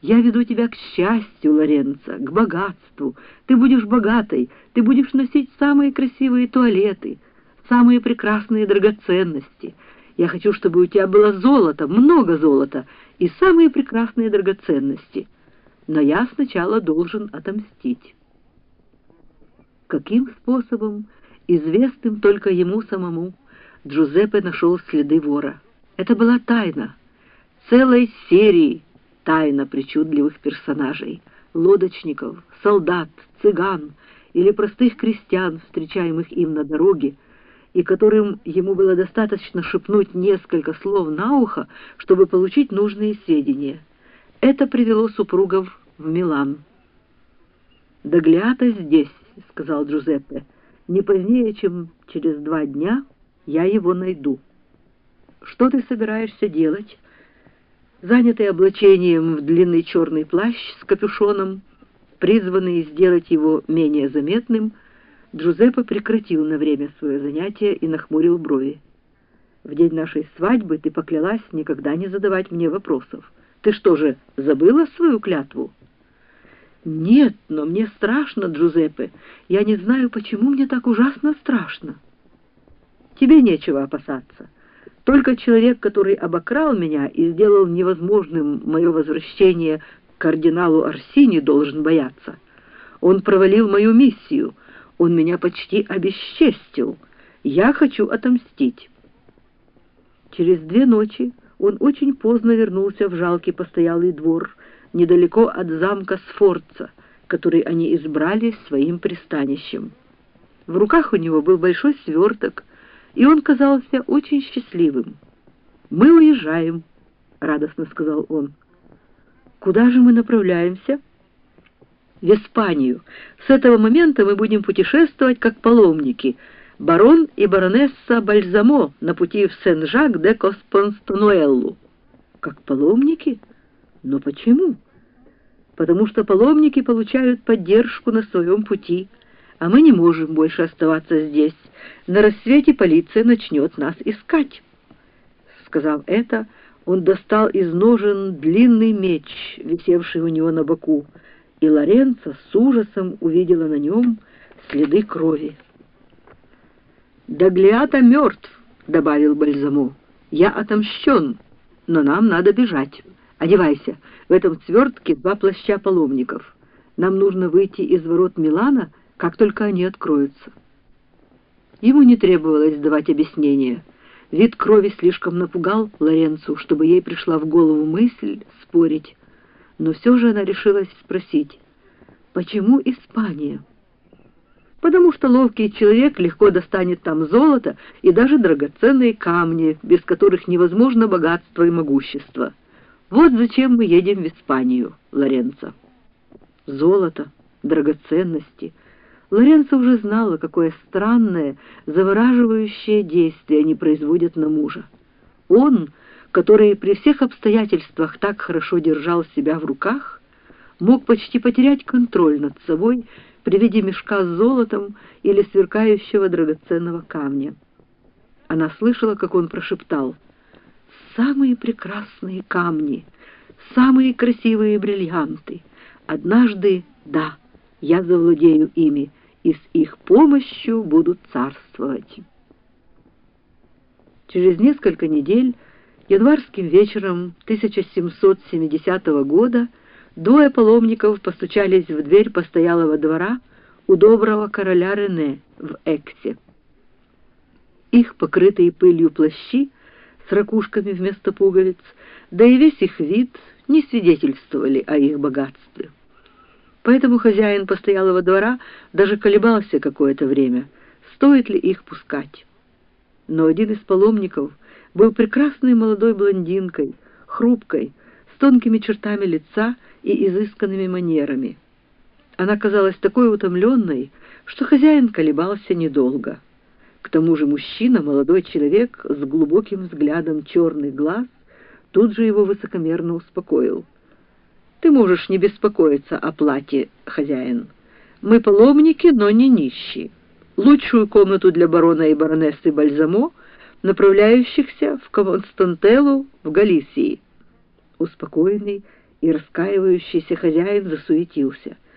Я веду тебя к счастью, Лоренцо, к богатству. Ты будешь богатой, ты будешь носить самые красивые туалеты, самые прекрасные драгоценности. Я хочу, чтобы у тебя было золото, много золота и самые прекрасные драгоценности. Но я сначала должен отомстить. Каким способом, известным только ему самому, Джузеппе нашел следы вора. Это была тайна, целой серии тайна причудливых персонажей, лодочников, солдат, цыган или простых крестьян, встречаемых им на дороге, и которым ему было достаточно шепнуть несколько слов на ухо, чтобы получить нужные сведения. Это привело супругов в Милан. «Доглята здесь», — сказал Джузеппе, — «не позднее, чем через два дня я его найду». «Что ты собираешься делать?» Занятый облачением в длинный черный плащ с капюшоном, призванный сделать его менее заметным, Джузеппе прекратил на время свое занятие и нахмурил брови. «В день нашей свадьбы ты поклялась никогда не задавать мне вопросов. Ты что же, забыла свою клятву?» «Нет, но мне страшно, Джузеппе. Я не знаю, почему мне так ужасно страшно». «Тебе нечего опасаться». Только человек, который обокрал меня и сделал невозможным мое возвращение к кардиналу Арсини, должен бояться. Он провалил мою миссию, он меня почти обесчестил. Я хочу отомстить. Через две ночи он очень поздно вернулся в жалкий постоялый двор, недалеко от замка Сфорца, который они избрали своим пристанищем. В руках у него был большой сверток, и он казался очень счастливым. «Мы уезжаем», — радостно сказал он. «Куда же мы направляемся?» «В Испанию. С этого момента мы будем путешествовать как паломники. Барон и баронесса Бальзамо на пути в Сен-Жак де Коспонстануэллу». «Как паломники? Но почему?» «Потому что паломники получают поддержку на своем пути» а мы не можем больше оставаться здесь. На рассвете полиция начнет нас искать». Сказав это, он достал из ножен длинный меч, висевший у него на боку, и Лоренцо с ужасом увидела на нем следы крови. «Даглиата мертв», — добавил Бальзамо. «Я отомщен, но нам надо бежать. Одевайся, в этом свертке два плаща паломников. Нам нужно выйти из ворот Милана как только они откроются. Ему не требовалось давать объяснения. Вид крови слишком напугал Лоренцу, чтобы ей пришла в голову мысль спорить. Но все же она решилась спросить, почему Испания? Потому что ловкий человек легко достанет там золото и даже драгоценные камни, без которых невозможно богатство и могущество. Вот зачем мы едем в Испанию, Лоренцо. Золото, драгоценности — Лоренцо уже знала, какое странное, завораживающее действие они производят на мужа. Он, который при всех обстоятельствах так хорошо держал себя в руках, мог почти потерять контроль над собой при виде мешка с золотом или сверкающего драгоценного камня. Она слышала, как он прошептал «Самые прекрасные камни, самые красивые бриллианты. Однажды, да, я завладею ими, и с их помощью будут царствовать. Через несколько недель, январским вечером 1770 года, двое паломников постучались в дверь постоялого двора у доброго короля Рене в Эксе. Их покрытые пылью плащи с ракушками вместо пуговиц, да и весь их вид не свидетельствовали о их богатстве. Поэтому хозяин постоялого двора даже колебался какое-то время, стоит ли их пускать. Но один из паломников был прекрасной молодой блондинкой, хрупкой, с тонкими чертами лица и изысканными манерами. Она казалась такой утомленной, что хозяин колебался недолго. К тому же мужчина, молодой человек с глубоким взглядом черный глаз, тут же его высокомерно успокоил — ты можешь не беспокоиться о плате, хозяин. Мы паломники, но не нищие. Лучшую комнату для барона и баронессы Бальзамо, направляющихся в Константеллу в Галисии. Успокоенный и раскаивающийся хозяин засуетился.